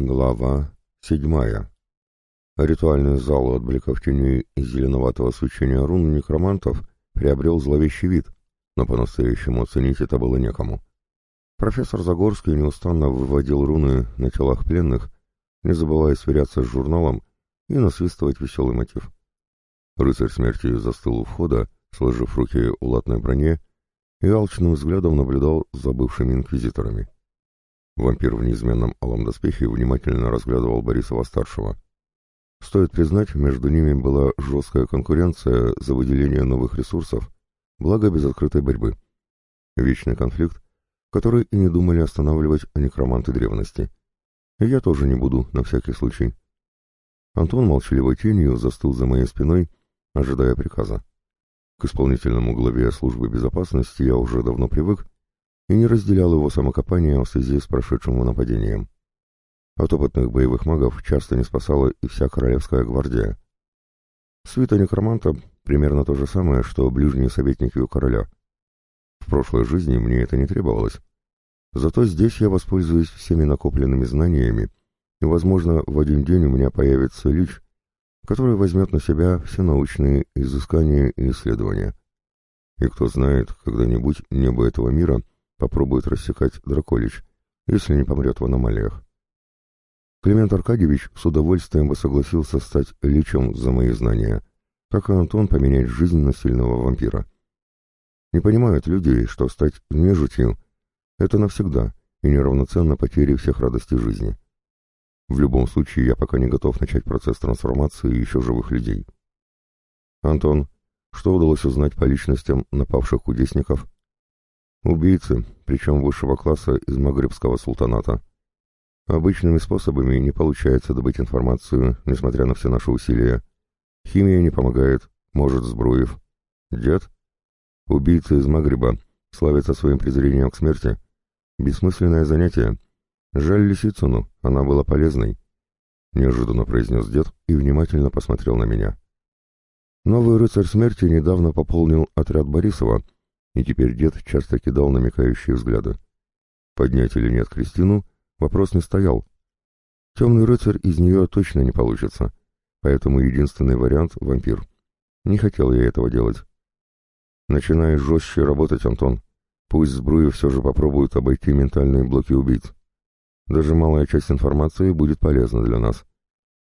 Глава седьмая. Ритуальный зал от бликов теней и зеленоватого свечения рун некромантов приобрел зловещий вид, но по-настоящему оценить это было некому. Профессор Загорский неустанно выводил руны на телах пленных, не забывая сверяться с журналом и насвистывать веселый мотив. Рыцарь смерти застыл у входа, сложив руки у латной броне, и алчным взглядом наблюдал за бывшими инквизиторами. Вампир в неизменном алом доспехе внимательно разглядывал Борисова-старшего. Стоит признать, между ними была жесткая конкуренция за выделение новых ресурсов, благо без открытой борьбы. Вечный конфликт, который и не думали останавливать некроманты древности. Я тоже не буду, на всякий случай. Антон молчаливой тенью застыл за моей спиной, ожидая приказа. К исполнительному главе службы безопасности я уже давно привык и не разделял его самокопания в связи с прошедшим нападением. От опытных боевых магов часто не спасала и вся королевская гвардия. Свита некроманта примерно то же самое, что ближние советники у короля. В прошлой жизни мне это не требовалось. Зато здесь я воспользуюсь всеми накопленными знаниями, и, возможно, в один день у меня появится лич, который возьмет на себя все научные изыскания и исследования. И кто знает, когда-нибудь небо этого мира — попробует рассекать Драколич, если не помрет в аномалиях. Климент Аркадьевич с удовольствием бы согласился стать личем за мои знания, как и Антон поменять жизнь на сильного вампира. Не понимают люди, что стать нежитью — это навсегда и неравноценно потере всех радостей жизни. В любом случае, я пока не готов начать процесс трансформации еще живых людей. Антон, что удалось узнать по личностям напавших кудесников? Убийцы, причем высшего класса из Магрибского султаната. Обычными способами не получается добыть информацию, несмотря на все наши усилия. Химия не помогает, может, Сбруев. Дед? Убийцы из Магриба, славятся своим презрением к смерти. Бессмысленное занятие. Жаль Лисицыну, она была полезной. Неожиданно произнес дед и внимательно посмотрел на меня. Новый рыцарь смерти недавно пополнил отряд Борисова — и теперь дед часто кидал намекающие взгляды. Поднять или нет Кристину вопрос не стоял. Темный рыцарь из нее точно не получится, поэтому единственный вариант — вампир. Не хотел я этого делать. Начинай жестче работать, Антон. Пусть Сбруев все же попробует обойти ментальные блоки убийц. Даже малая часть информации будет полезна для нас.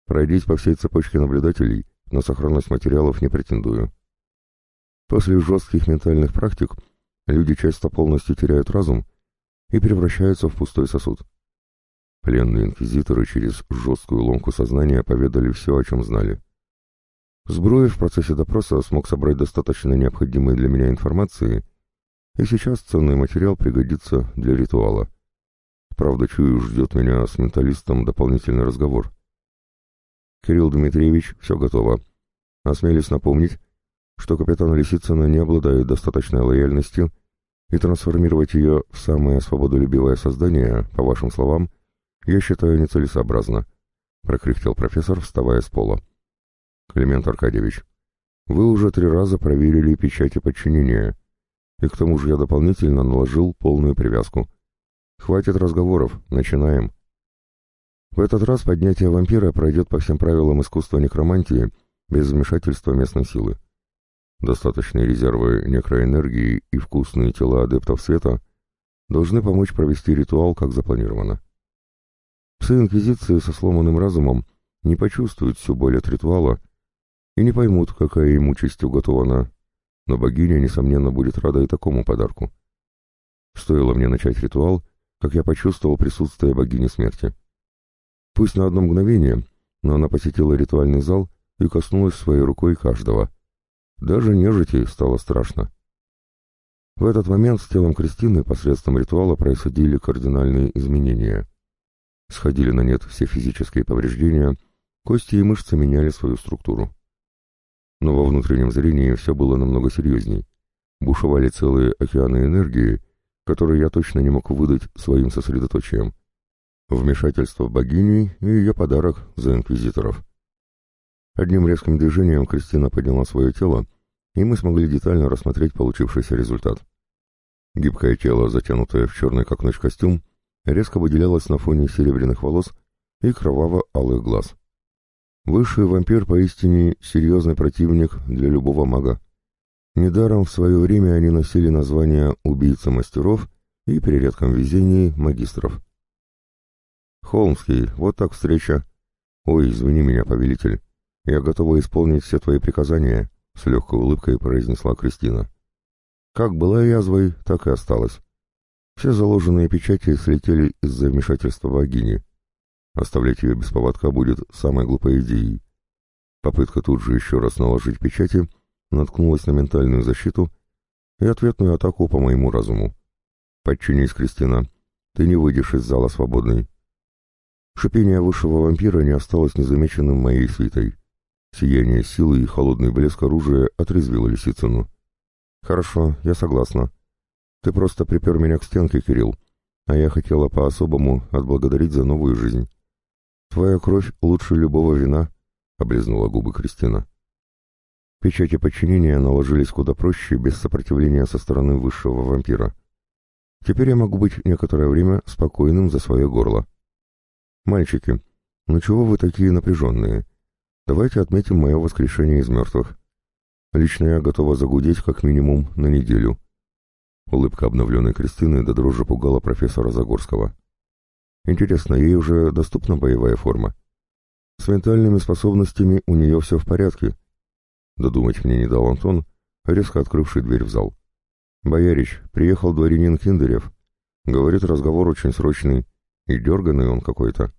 Пройдись по всей цепочке наблюдателей, на сохранность материалов не претендую. После жестких ментальных практик люди часто полностью теряют разум и превращаются в пустой сосуд. Пленные инквизиторы через жесткую ломку сознания поведали все, о чем знали. Сбруев в процессе допроса смог собрать достаточно необходимой для меня информации, и сейчас ценный материал пригодится для ритуала. Правда, чую, ждет меня с менталистом дополнительный разговор. Кирилл Дмитриевич, все готово. Осмелюсь напомнить, что капитан Лисицына не обладает достаточной лояльностью, и трансформировать ее в самое свободолюбивое создание, по вашим словам, я считаю нецелесообразно, — прокряхтел профессор, вставая с пола. Климент Аркадьевич, вы уже три раза проверили печати подчинения, и к тому же я дополнительно наложил полную привязку. Хватит разговоров, начинаем. В этот раз поднятие вампира пройдет по всем правилам искусства некромантии, без вмешательства местной силы. Достаточные резервы некроэнергии и вкусные тела адептов света должны помочь провести ритуал, как запланировано. Псы Инквизиции со сломанным разумом не почувствуют всю боль от ритуала и не поймут, какая им участь уготована, но богиня, несомненно, будет рада и такому подарку. Стоило мне начать ритуал, как я почувствовал присутствие богини смерти. Пусть на одно мгновение, но она посетила ритуальный зал и коснулась своей рукой каждого — даже нежити стало страшно. В этот момент с телом Кристины посредством ритуала происходили кардинальные изменения. Сходили на нет все физические повреждения, кости и мышцы меняли свою структуру. Но во внутреннем зрении все было намного серьезней. Бушевали целые океаны энергии, которые я точно не мог выдать своим сосредоточием. Вмешательство богини и ее подарок за инквизиторов. Одним резким движением Кристина подняла свое тело, и мы смогли детально рассмотреть получившийся результат. Гибкое тело, затянутое в черный как ночь костюм, резко выделялось на фоне серебряных волос и кроваво-алых глаз. Высший вампир поистине серьезный противник для любого мага. Недаром в свое время они носили название «убийца мастеров» и, при редком везении, «магистров». «Холмский, вот так встреча. Ой, извини меня, повелитель. Я готова исполнить все твои приказания», — с легкой улыбкой произнесла Кристина. «Как была язвой, так и осталась. Все заложенные печати слетели из-за вмешательства богини. Оставлять ее без поводка будет самой глупой идеей. Попытка тут же еще раз наложить печати наткнулась на ментальную защиту и ответную атаку по моему разуму. «Подчинись, Кристина. Ты не выйдешь из зала свободной». Шипение высшего вампира не осталось незамеченным моей свитой. Сияние силы и холодный блеск оружия отрезвило Лисицыну. «Хорошо, я согласна. Ты просто припер меня к стенке, Кирилл, а я хотела по-особому отблагодарить за новую жизнь. Твоя кровь лучше любого вина», — облизнула губы Кристина. Печати подчинения наложились куда проще, без сопротивления со стороны высшего вампира. Теперь я могу быть некоторое время спокойным за свое горло. «Мальчики, ну чего вы такие напряженные? Давайте отметим мое воскрешение из мертвых. Лично я готова загудеть как минимум на неделю». Улыбка обновленной Кристины до дрожи пугала профессора Загорского. «Интересно, ей уже доступна боевая форма? С ментальными способностями у нее все в порядке». Додумать мне не дал Антон, резко открывший дверь в зал. «Боярич, приехал дворянин Киндерев. Говорит, разговор очень срочный. И дерганный он какой-то.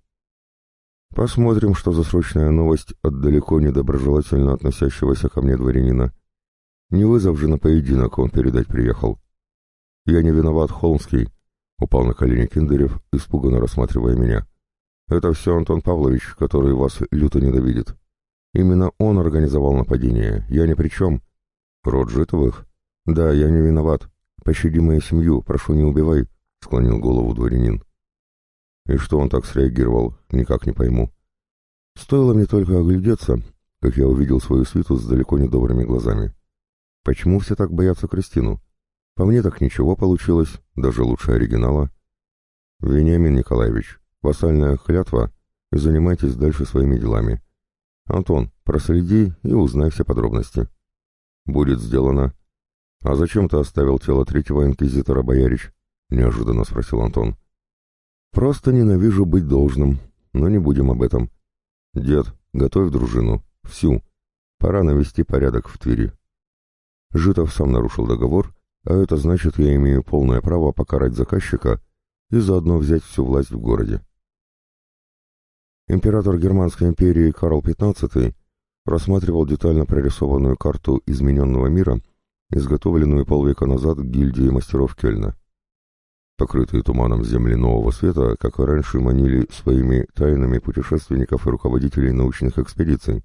Посмотрим, что за срочная новость от далеко недоброжелательно относящегося ко мне дворянина. Не вызов же на поединок он передать приехал. Я не виноват, Холмский, — упал на колени Киндерев, испуганно рассматривая меня. Это все Антон Павлович, который вас люто ненавидит. Именно он организовал нападение, я ни при чем. Род Житовых? Да, я не виноват. Пощади мою семью, прошу, не убивай, — склонил голову дворянин. И что он так среагировал, никак не пойму. Стоило мне только оглядеться, как я увидел свою свиту с далеко не добрыми глазами. Почему все так боятся Кристину? По мне так ничего получилось, даже лучше оригинала. Вениамин Николаевич, вассальная клятва, и занимайтесь дальше своими делами. Антон, проследи и узнай все подробности. Будет сделано. А зачем ты оставил тело третьего инквизитора, боярич? Неожиданно спросил Антон. Просто ненавижу быть должным, но не будем об этом. Дед, готовь дружину. Всю. Пора навести порядок в Твери. Житов сам нарушил договор, а это значит, я имею полное право покарать заказчика и заодно взять всю власть в городе. Император Германской империи Карл XV рассматривал детально прорисованную карту измененного мира, изготовленную полвека назад гильдией мастеров Кельна. Покрытые туманом земли нового света, как и раньше, манили своими тайнами путешественников и руководителей научных экспедиций.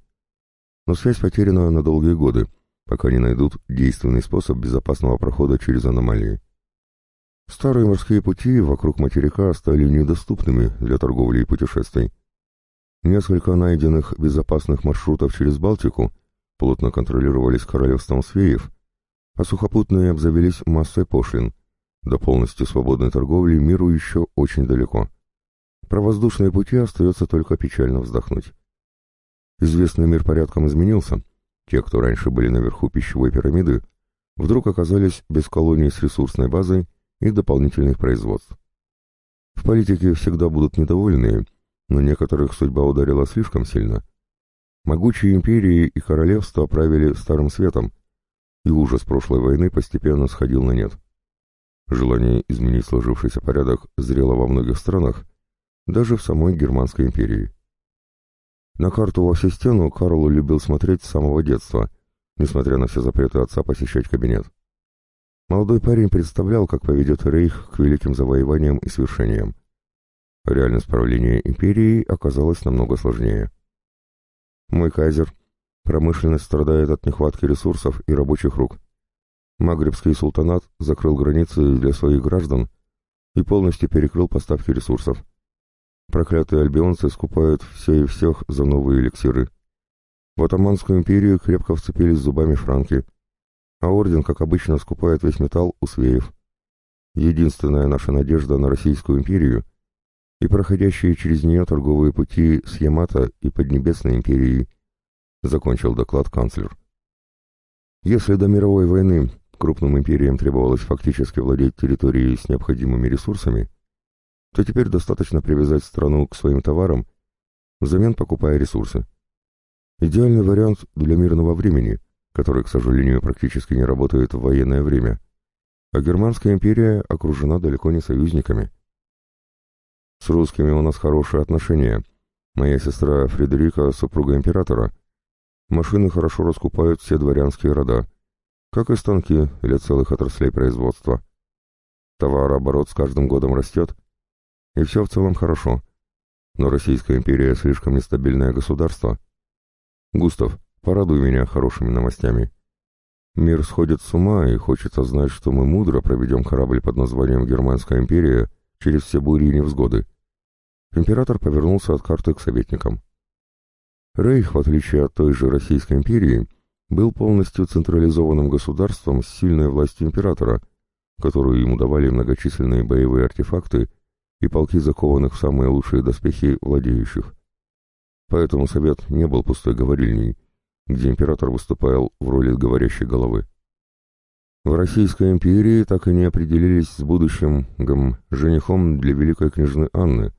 Но связь потеряна на долгие годы, пока не найдут действенный способ безопасного прохода через аномалии. Старые морские пути вокруг материка стали недоступными для торговли и путешествий. Несколько найденных безопасных маршрутов через Балтику плотно контролировались королевством Свеев, а сухопутные обзавелись массой пошлин, до полностью свободной торговли миру еще очень далеко. Про воздушные пути остается только печально вздохнуть. Известный мир порядком изменился. Те, кто раньше были наверху пищевой пирамиды, вдруг оказались без колоний с ресурсной базой и дополнительных производств. В политике всегда будут недовольные, но некоторых судьба ударила слишком сильно. Могучие империи и королевства правили старым светом, и ужас прошлой войны постепенно сходил на нет. Желание изменить сложившийся порядок зрело во многих странах, даже в самой Германской империи. На карту во всю стену Карл любил смотреть с самого детства, несмотря на все запреты отца посещать кабинет. Молодой парень представлял, как поведет Рейх к великим завоеваниям и свершениям. Реальность правления империей оказалась намного сложнее. «Мой кайзер, промышленность страдает от нехватки ресурсов и рабочих рук. Магрибский султанат закрыл границы для своих граждан и полностью перекрыл поставки ресурсов. Проклятые альбионцы скупают все и всех за новые эликсиры. В Отоманскую империю крепко вцепились зубами франки, а орден, как обычно, скупает весь металл у свеев. Единственная наша надежда на Российскую империю и проходящие через нее торговые пути с Ямато и Поднебесной империей, закончил доклад канцлер. Если до мировой войны крупным империям требовалось фактически владеть территорией с необходимыми ресурсами, то теперь достаточно привязать страну к своим товарам, взамен покупая ресурсы. Идеальный вариант для мирного времени, который, к сожалению, практически не работает в военное время. А Германская империя окружена далеко не союзниками. С русскими у нас хорошие отношения. Моя сестра Фредерика — супруга императора. Машины хорошо раскупают все дворянские рода, как и станки для целых отраслей производства. Товарооборот с каждым годом растет, и все в целом хорошо. Но Российская империя слишком нестабильное государство. Густав, порадуй меня хорошими новостями. Мир сходит с ума, и хочется знать, что мы мудро проведем корабль под названием Германская империя через все бури и невзгоды. Император повернулся от карты к советникам. Рейх, в отличие от той же Российской империи, был полностью централизованным государством с сильной властью императора, которую ему давали многочисленные боевые артефакты и полки закованных в самые лучшие доспехи владеющих. Поэтому совет не был пустой говорильней, где император выступал в роли говорящей головы. В Российской империи так и не определились с будущим гм, женихом для великой княжны Анны.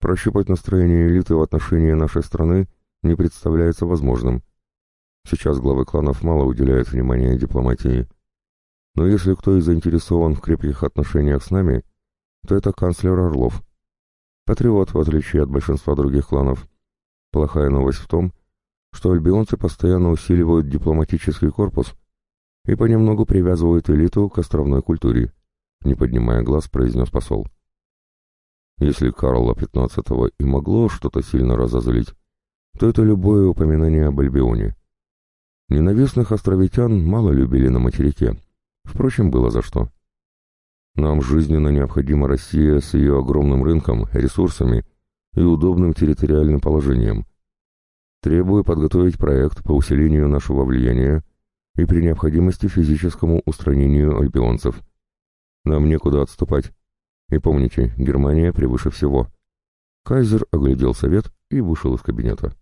Прощупать настроение элиты в отношении нашей страны не представляется возможным. Сейчас главы кланов мало уделяют внимания дипломатии. Но если кто и заинтересован в крепких отношениях с нами, то это канцлер Орлов. Патриот, в отличие от большинства других кланов. Плохая новость в том, что альбионцы постоянно усиливают дипломатический корпус и понемногу привязывают элиту к островной культуре, не поднимая глаз, произнес посол. Если Карла XV и могло что-то сильно разозлить, то это любое упоминание об Альбионе. Ненавистных островитян мало любили на материке, впрочем, было за что. Нам жизненно необходима Россия с ее огромным рынком, ресурсами и удобным территориальным положением. Требую подготовить проект по усилению нашего влияния и при необходимости физическому устранению альбионцев. Нам некуда отступать. И помните, Германия превыше всего. Кайзер оглядел совет и вышел из кабинета.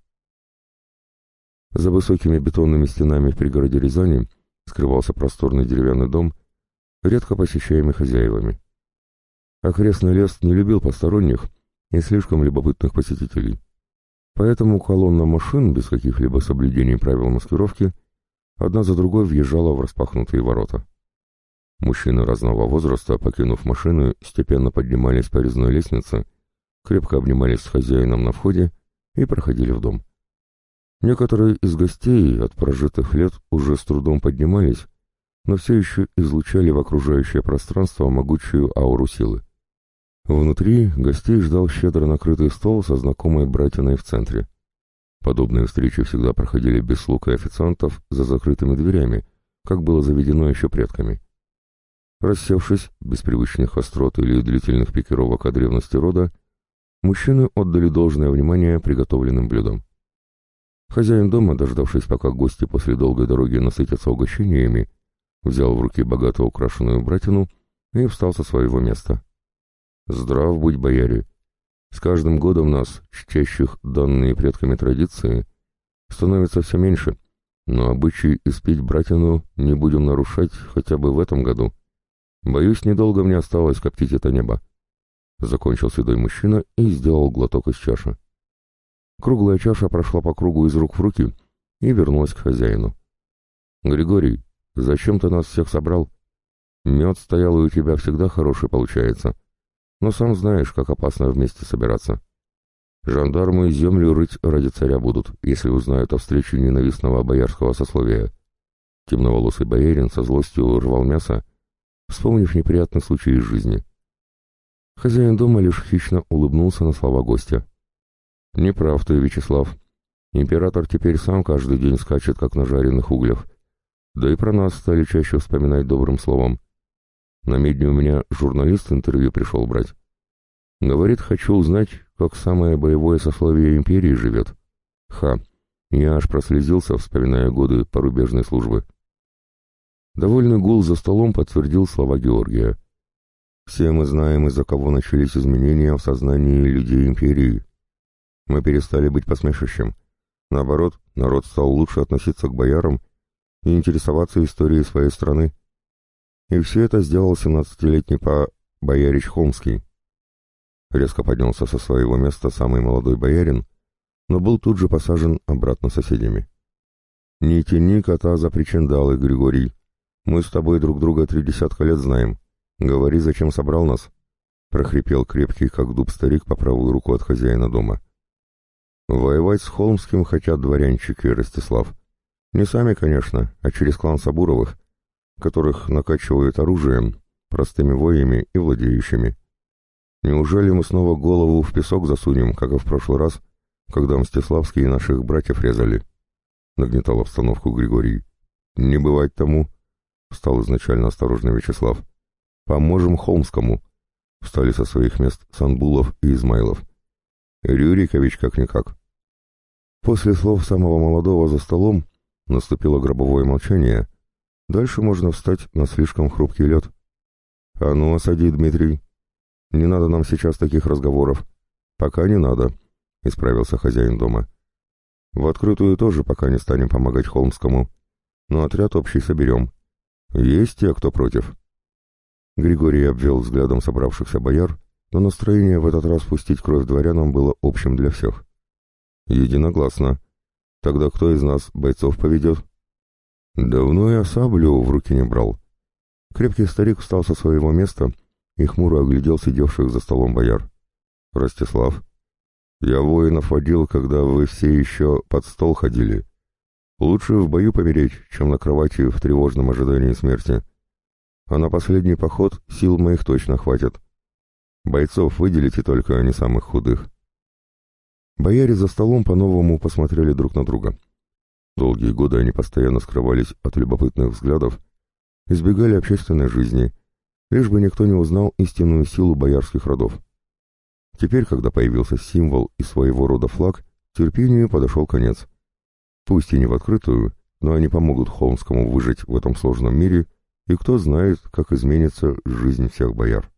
За высокими бетонными стенами в пригороде Рязани скрывался просторный деревянный дом, редко посещаемый хозяевами. Окрестный лес не любил посторонних и слишком любопытных посетителей. Поэтому колонна машин, без каких-либо соблюдений правил маскировки, одна за другой въезжала в распахнутые ворота. Мужчины разного возраста, покинув машины, степенно поднимались по резной лестнице, крепко обнимались с хозяином на входе и проходили в дом. Некоторые из гостей от прожитых лет уже с трудом поднимались, но все еще излучали в окружающее пространство могучую ауру силы. Внутри гостей ждал щедро накрытый стол со знакомой братиной в центре. Подобные встречи всегда проходили без слуг и официантов за закрытыми дверями, как было заведено еще предками. Рассевшись, без привычных острот или длительных пикировок о древности рода, мужчины отдали должное внимание приготовленным блюдам. Хозяин дома, дождавшись, пока гости после долгой дороги насытятся угощениями, взял в руки богато украшенную братину и встал со своего места. Здрав будь, бояре! С каждым годом нас, чтящих данные предками традиции, становится все меньше, но обычай испить братину не будем нарушать хотя бы в этом году. Боюсь, недолго мне осталось коптить это небо. Закончил седой мужчина и сделал глоток из чаши. Круглая чаша прошла по кругу из рук в руки и вернулась к хозяину. «Григорий, зачем ты нас всех собрал? Мед стоял, и у тебя всегда хороший получается но сам знаешь, как опасно вместе собираться. Жандармы землю рыть ради царя будут, если узнают о встрече ненавистного боярского сословия. Темноволосый боярин со злостью рвал мясо, вспомнив неприятный случай из жизни. Хозяин дома лишь хищно улыбнулся на слова гостя. «Не прав ты, Вячеслав. Император теперь сам каждый день скачет, как на жареных углях. Да и про нас стали чаще вспоминать добрым словом. На медне у меня журналист интервью пришел брать. Говорит, хочу узнать, как самое боевое сословие империи живет. Ха, я аж прослезился, вспоминая годы порубежной службы. Довольный гул за столом подтвердил слова Георгия. Все мы знаем, из-за кого начались изменения в сознании людей империи. Мы перестали быть посмешищем. Наоборот, народ стал лучше относиться к боярам и интересоваться историей своей страны. И все это сделал 17-летний по боярич Холмский. Резко поднялся со своего места самый молодой боярин, но был тут же посажен обратно соседями. «Не тяни кота за причиндалы, Григорий. Мы с тобой друг друга три десятка лет знаем. Говори, зачем собрал нас?» — прохрипел крепкий, как дуб старик, по правую руку от хозяина дома. «Воевать с Холмским хотят дворянчики, Ростислав. Не сами, конечно, а через клан Сабуровых, которых накачивают оружием, простыми воями и владеющими. Неужели мы снова голову в песок засунем, как и в прошлый раз, когда Мстиславские наших братьев резали?» — нагнетал обстановку Григорий. «Не бывать тому», — встал изначально осторожный Вячеслав. «Поможем Холмскому», — встали со своих мест Санбулов и Измайлов. Рюрикович как-никак. После слов самого молодого за столом наступило гробовое молчание. Дальше можно встать на слишком хрупкий лед. «А ну, осади, Дмитрий. Не надо нам сейчас таких разговоров. Пока не надо», — исправился хозяин дома. «В открытую тоже пока не станем помогать Холмскому, но отряд общий соберем. Есть те, кто против». Григорий обвел взглядом собравшихся бояр но настроение в этот раз пустить кровь дворянам было общим для всех. Единогласно. Тогда кто из нас бойцов поведет? Давно я саблю в руки не брал. Крепкий старик встал со своего места и хмуро оглядел сидевших за столом бояр. Ростислав, я воинов водил, когда вы все еще под стол ходили. Лучше в бою помереть, чем на кровати в тревожном ожидании смерти. А на последний поход сил моих точно хватит. Бойцов выделите только, не самых худых. Бояре за столом по-новому посмотрели друг на друга. Долгие годы они постоянно скрывались от любопытных взглядов, избегали общественной жизни, лишь бы никто не узнал истинную силу боярских родов. Теперь, когда появился символ и своего рода флаг, терпению подошел конец. Пусть и не в открытую, но они помогут Холмскому выжить в этом сложном мире, и кто знает, как изменится жизнь всех бояр.